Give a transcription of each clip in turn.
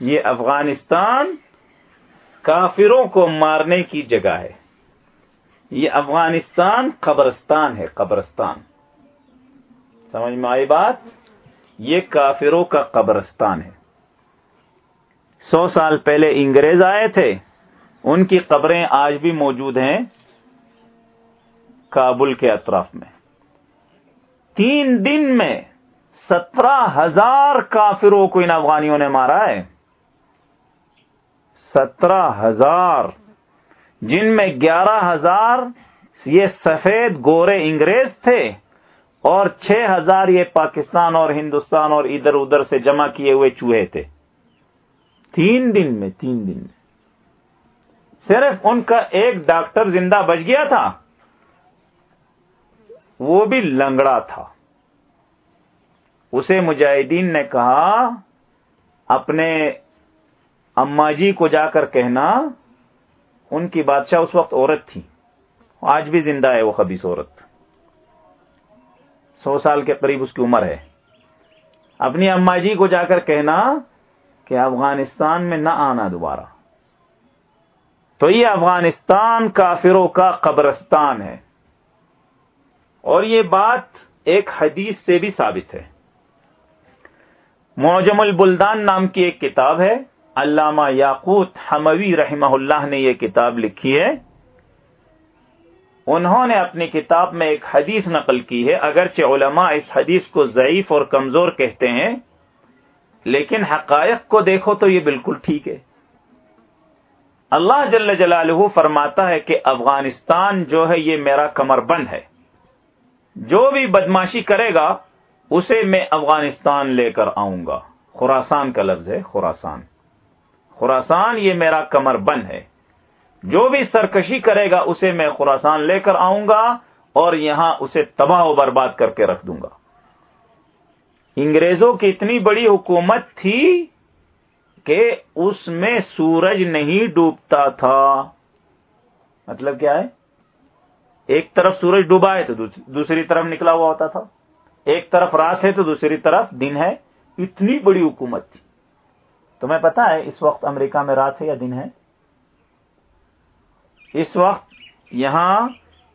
یہ افغانستان کافروں کو مارنے کی جگہ ہے۔ یہ افغانستان قبرستان ہے، قبرستان۔ سمجھ میں آئی بات؟ یہ کافروں کا قبرستان ہے۔ سو سال پہلے انگریز آئے تھے، ان کی قبریں آج بھی موجود ہیں کابل کے اطراف میں۔ تین دن میں سترہ ہزار کافروں کو ان افغانیوں نے مارا ہے۔ سترہ ہزار۔ جن میں گیارہ ہزار یہ سفید گورے انگریز تھے اور چھ ہزار یہ پاکستان اور ہندوستان اور ادھر ادھر سے جمع کیے ہوئے چوہے تھے۔ تین دن میں، تین دن میں۔ صرف ان کا ایک ڈاکٹر زندہ بچ گیا تھا۔ وہ بھی لنگڑا تھا۔ اسے مجاہدین نے کہا، اپنے اما جی کو جا کر کہنا، ان کی بادشاہ اس وقت عورت تھی۔ آج بھی زندہ ہے وہ خبیص عورت۔ سو سال کے قریب اس کی عمر ہے۔ اپنی اما جی کو جا کر کہنا کہ افغانستان میں نہ آنا دوبارہ۔ تو یہ افغانستان کافروں کا قبرستان ہے۔ اور یہ بات ایک حدیث سے بھی ثابت ہے۔ موجم البلدان نام کی ایک کتاب ہے۔ علامہ یاقوت حموی رحمہ اللہ نے یہ کتاب لکھی ہے۔ انہوں نے اپنی کتاب میں ایک حدیث نقل کی ہے۔ اگرچہ علماء اس حدیث کو ضعیف اور کمزور کہتے ہیں، لیکن حقائق کو دیکھو تو یہ بالکل ٹھیک ہے۔ اللہ جل جلالہ فرماتا ہے کہ افغانستان جو ہے یہ میرا کمر بند ہے۔ جو بھی بدماشی کرے گا، اسے میں افغانستان لے کر آؤں گا۔ خوراسان کا لفظ ہے خوراسان خوراسان یہ میرا کمر بند ہے۔ جو بھی سرکشی کرے گا اسے میں خوراسان لے کر آؤں گا اور یہاں اسے تباہ و برباد کر کے رکھ دوں گا۔ انگریزوں کی اتنی بڑی حکومت تھی کہ اس میں سورج نہیں ڈوبتا تھا۔ مطلب کیا ہے؟ ایک طرف سورج ڈوبا ہے تو دوسری طرف نکلا ہوا ہوتا تھا۔ ایک طرف رات ہے تو دوسری طرف دن ہے۔ اتنی بڑی حکومت تھی۔ تمہیں پتا ہے اس وقت امریکہ میں رات ہے یا دن ہے؟ اس وقت یہاں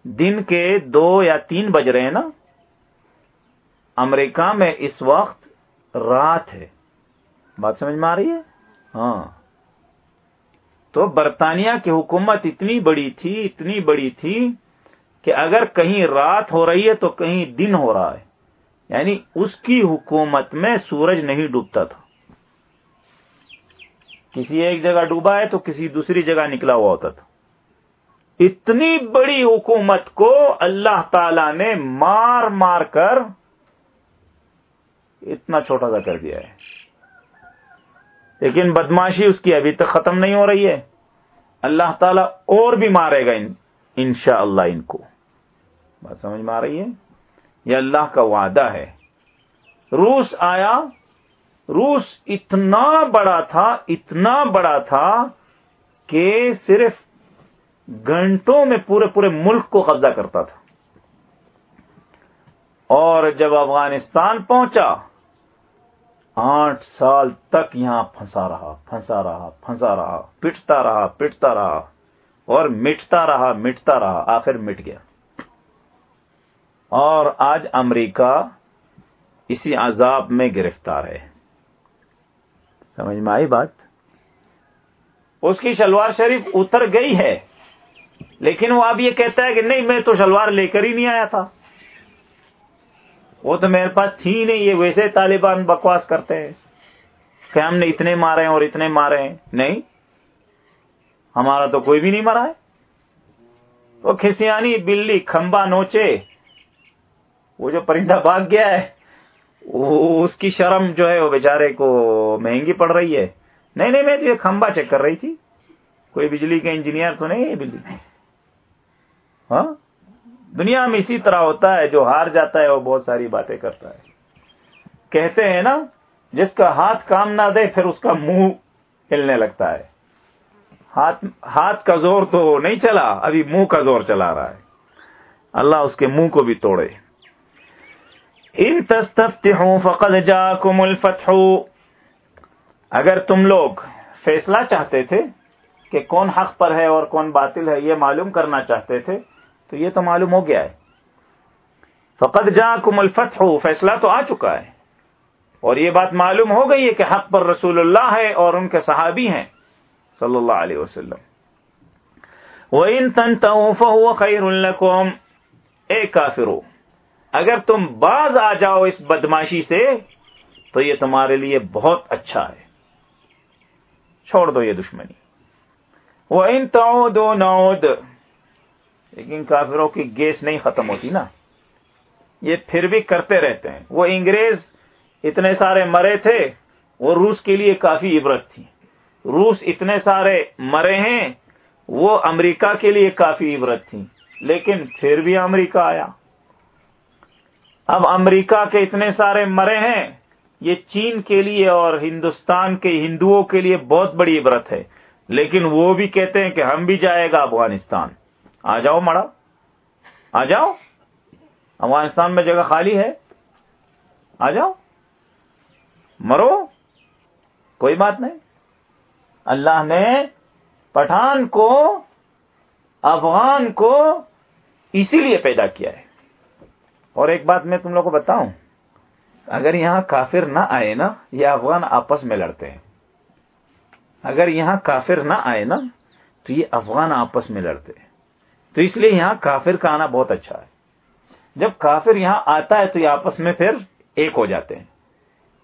دن کے دو یا تین بج رہے ہیں نا؟ امریکہ میں اس وقت رات ہے۔ بات سمجھ میں آ رہی ہے؟ ہاں۔ تو برطانیہ کی حکومت اتنی بڑی تھی، اتنی بڑی تھی کہ اگر کہیں رات ہو رہی ہے تو کہیں دن ہو رہا ہے۔ یعنی اس کی حکومت میں سورج نہیں ڈوبتا تھا۔ کسی ایک جگہ ڈوبا ہے تو کسی دوسری جگہ نکلا ہوا ہوتا تھا۔ اتنی بڑی حکومت کو اللہ تعالی نے مار مار کر اتنا چھوٹا سا کر دیا ہے۔ لیکن بدماشی اس کی ابھی تک ختم نہیں ہو رہی ہے۔ اللہ تعالی اور بھی مارے گا ان شاء اللہ ان کو۔ بات سمجھ میں آ رہی ہے؟ یہ اللہ کا وعدہ ہے۔ روس آیا۔ روس اتنا بڑا تھا، اتنا بڑا تھا کہ صرف گھنٹوں میں پورے پورے ملک کو قبضہ کرتا تھا۔ اور جب افغانستان پہنچا، آٹھ سال تک یہاں پھنسا رہا پھنسا رہا پھنسا رہا، پٹتا رہا پٹتا رہا، اور مٹتا رہا مٹتا رہا، آخر مٹ گیا۔ اور آج امریکہ اسی عذاب میں گرفتار ہے۔ سمجھ میں آئی بات؟ اس کی شلوار شریف اتر گئی ہے، لیکن وہ اب یہ کہتا ہے کہ نہیں، میں تو شلوار لے کر ہی نہیں آیا تھا۔ وہ تو میرے پاس تھی نہیں، یہ ویسے طالبان بکواس کرتے ہیں۔ کہ ہم نے اتنے مارے ہیں اور اتنے مارے ہیں۔ نہیں، ہمارا تو کوئی بھی نہیں مرا ہے۔ وہ کھسیانی بلی کھمبا نوچے، وہ جو پرندہ بھاگ گیا ہے۔ اس کی شرم جو ہے وہ بیچارے کو مہنگی پڑ رہی ہے۔ نہیں نہیں، میں تو یہ کھمبا چیک کر رہی تھی۔ کوئی بجلی کا انجینئر تو نہیں ہے بجلی۔ ہاں؟ دنیا میں اسی طرح ہوتا ہے، جو ہار جاتا ہے، وہ بہت ساری باتیں کرتا ہے۔ کہتے ہیں نا، جس کا ہاتھ کام نہ دے، پھر اس کا منہ ہلنے لگتا ہے۔ ہاتھ ہاتھ کا زور تو نہیں چلا، ابھی منہ کا زور چلا رہا ہے۔ اللہ اس کے منہ کو بھی توڑے۔ ان تستفتحوا فقد جاءكم الفتح۔ اگر تم لوگ فیصلہ چاہتے تھے کہ کون حق پر ہے اور کون باطل ہے، یہ معلوم کرنا چاہتے تھے، تو یہ تو معلوم ہو گیا ہے۔ فقط جا کم الفت ہو فیصلہ تو آ چکا ہے۔ اور یہ بات معلوم ہو گئی ہے کہ حق پر رسول اللہ ہے اور ان کے صحابی ہیں، صلی اللہ علیہ وسلم۔ وہ ان تن خیر القوم اے کافرو۔ اگر تم باز آ جاؤ اس بدماشی سے، تو یہ تمہارے لیے بہت اچھا ہے۔ چھوڑ دو یہ دشمنی۔ وہ ان دو نود لیکن کافروں کی گیس نہیں ختم ہوتی نا۔ یہ پھر بھی کرتے رہتے ہیں۔ وہ انگریز اتنے سارے مرے تھے، وہ روس کے لیے کافی عبرت تھی۔ روس اتنے سارے مرے ہیں، وہ امریکہ کے لیے کافی عبرت تھی۔ لیکن پھر بھی امریکہ آیا۔ اب امریکہ کے اتنے سارے مرے ہیں، یہ چین کے لیے اور ہندوستان کے ہندوؤں کے لیے بہت بڑی عبرت ہے۔ لیکن وہ بھی کہتے ہیں کہ ہم بھی جائے گا افغانستان۔ آ جاؤ مڑا آ جاؤ۔ افغانستان میں جگہ خالی ہے۔ آ جاؤ۔ مرو۔ کوئی بات نہیں۔ اللہ نے پٹھان کو، افغان کو اسی لیے پیدا کیا ہے۔ اور ایک بات میں تم لوگ کو بتاؤں، اگر یہاں کافر نہ آئے نا، یہ افغان آپس میں لڑتے ہیں۔ اگر یہاں کافر نہ آئے نا، تو یہ افغان آپس میں لڑتے ہیں۔ تو اس لیے یہاں کافر کا آنا بہت اچھا ہے۔ جب کافر یہاں آتا ہے، تو یہ آپس میں پھر ایک ہو جاتے ہیں۔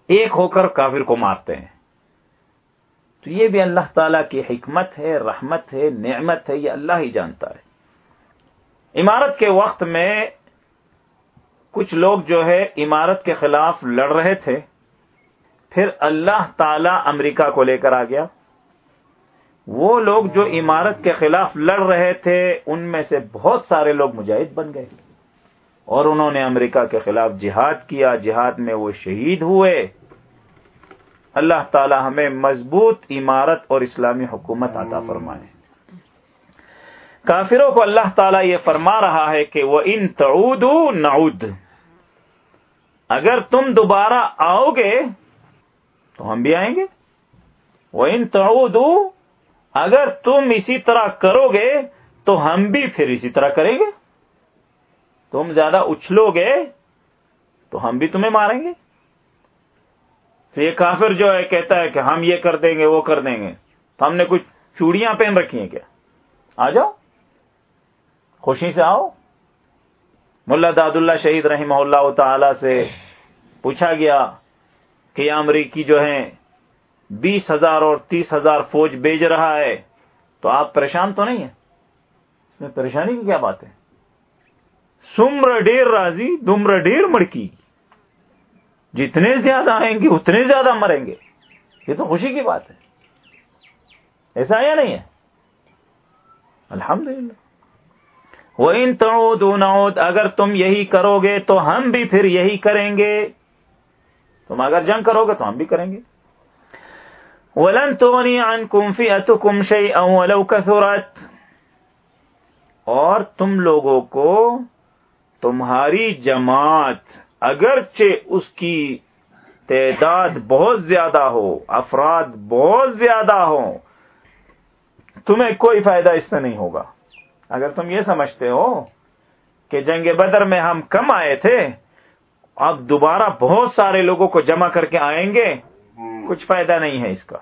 ایک ہو کر کافر کو مارتے ہیں۔ تو یہ بھی اللہ تعالی کی حکمت ہے، رحمت ہے، نعمت ہے، یہ اللہ ہی جانتا ہے۔ عمارت کے وقت میں کچھ لوگ جو ہے عمارت کے خلاف لڑ رہے تھے، پھر اللہ تعالی امریکہ کو لے کر آ گیا۔ وہ لوگ جو عمارت کے خلاف لڑ رہے تھے، ان میں سے بہت سارے لوگ مجاہد بن گئے۔ اور انہوں نے امریکہ کے خلاف جہاد کیا، جہاد میں وہ شہید ہوئے۔ اللہ تعالی ہمیں مضبوط عمارت اور اسلامی حکومت عطا فرمائے۔ کافروں کو اللہ تعالیٰ یہ فرما رہا ہے کہ وہ ان تعود نعود۔ اگر تم دوبارہ آؤ گے تو ہم بھی آئیں گے۔ وہ ان تعود اگر تم اسی طرح کرو گے تو ہم بھی پھر اسی طرح کریں گے۔ تم زیادہ اچھلو گے تو ہم بھی تمہیں ماریں گے۔ تو یہ کافر جو ہے کہتا ہے کہ ہم یہ کر دیں گے، وہ کر دیں گے۔ تو ہم نے کچھ چوڑیاں پہن رکھی ہیں کیا؟ آ جاؤ۔ خوشی سے آؤ۔ ملا داد اللہ شہید رحمہ اللہ تعالی سے پوچھا گیا کہ یہ امریکی جو ہیں، بیس ہزار اور تیس ہزار فوج بیچ رہا ہے، تو آپ پریشان تو نہیں ہیں؟ اس میں پریشانی کی کیا بات ہے؟ سمر ڈیر راضی، دمر ڈیر مڑکی۔ جتنے زیادہ آئیں گے، اتنے زیادہ مریں گے۔ یہ تو خوشی کی بات ہے۔ ایسا یا نہیں ہے۔ الحمدللہ۔ وہ ان تڑود اگر تم یہی کرو گے تو ہم بھی پھر یہی کریں گے۔ تم اگر جنگ کرو گے تو ہم بھی کریں گے۔ ولن تغنی عنکم فئتکم شیئا ولو کثرت اور تم لوگوں کو تمہاری جماعت، اگرچہ اس کی تعداد بہت زیادہ ہو، افراد بہت زیادہ ہو تمہیں کوئی فائدہ اس سے نہیں ہوگا۔ اگر تم یہ سمجھتے ہو کہ جنگ بدر میں ہم کم آئے تھے اب دوبارہ بہت سارے لوگوں کو جمع کر کے آئیں گے کچھ فائدہ نہیں ہے اس کا۔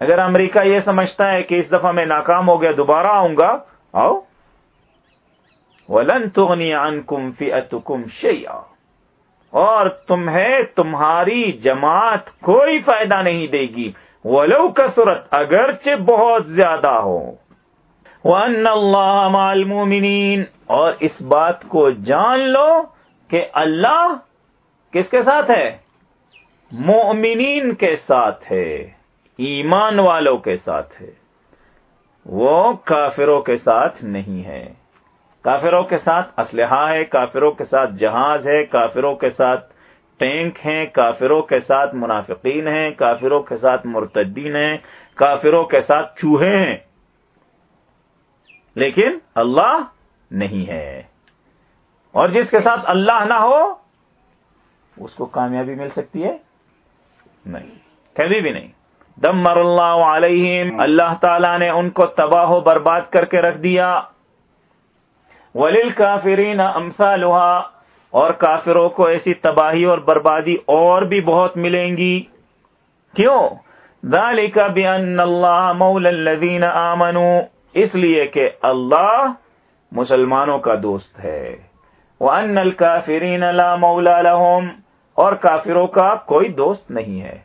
اگر امریکہ یہ سمجھتا ہے کہ اس دفعہ میں ناکام ہو گیا دوبارہ آؤں گا آؤ۔ ولن تغنی عنکم فئتکم شیئا اور تمہیں تمہاری جماعت کوئی فائدہ نہیں دے گی۔ ولو کثرت اگرچہ بہت زیادہ ہو۔ وَأَنَّ اللَّهَ مَعَ الْمُؤْمِنِينَ اور اس بات کو جان لو کہ اللہ کس کے ساتھ ہے مومنین کے ساتھ ہے ایمان والوں کے ساتھ ہے وہ کافروں کے ساتھ نہیں ہے کافروں کے ساتھ اسلحہ ہے کافروں کے ساتھ جہاز ہے کافروں کے ساتھ ٹینک ہیں کافروں کے ساتھ منافقین ہیں کافروں کے ساتھ مرتدین ہیں کافروں کے ساتھ چوہے ہیں لیکن اللہ نہیں ہے۔ اور جس کے ساتھ اللہ نہ ہو، اس کو کامیابی مل سکتی ہے؟ نہیں، کبھی بھی نہیں۔ دمر اللہ علیہم، اللہ تعالیٰ نے ان کو تباہ و برباد کر کے رکھ دیا۔ ولیل کافرین امسا لوہا اور کافروں کو ایسی تباہی اور بربادی اور بھی بہت ملیں گی۔ کیوں؟ ذالک بان اللہ مول الذین آمنوا۔ اس لیے کہ اللہ مسلمانوں کا دوست ہے۔ وان الکافرین لا مولا لهم، اور کافروں کا کوئی دوست نہیں ہے۔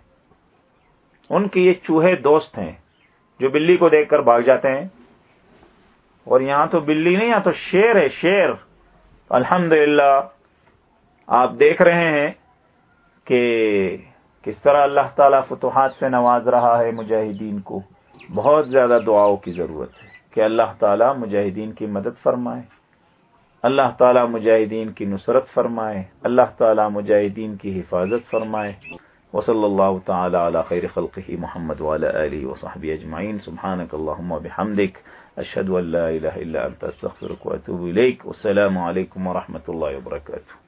ان کے یہ چوہے دوست ہیں جو بلی کو دیکھ کر بھاگ جاتے ہیں۔ اور یہاں تو بلی نہیں، یہاں تو شیر ہے، شیر۔ الحمد آپ دیکھ رہے ہیں کہ کس طرح اللہ تعالیٰ فتوحات سے نواز رہا ہے مجاہدین کو۔ بہت زیادہ دعاؤں کی ضرورت ہے۔ کہ اللہ تعالیٰ مجاہدین کی مدد فرمائے۔ اللہ تعالیٰ مجاہدین کی نصرت فرمائے۔ اللہ تعالیٰ مجاہدین کی حفاظت فرمائے۔ وصلی اللہ تعالی علی خیر خلقه محمد وعلى آله وصحبه اجمعین۔ سبحانك اللهم وبحمدك اشهد ان لا اله الا انت استغفرك واتوب اليك والسلام عليكم ورحمه الله وبركاته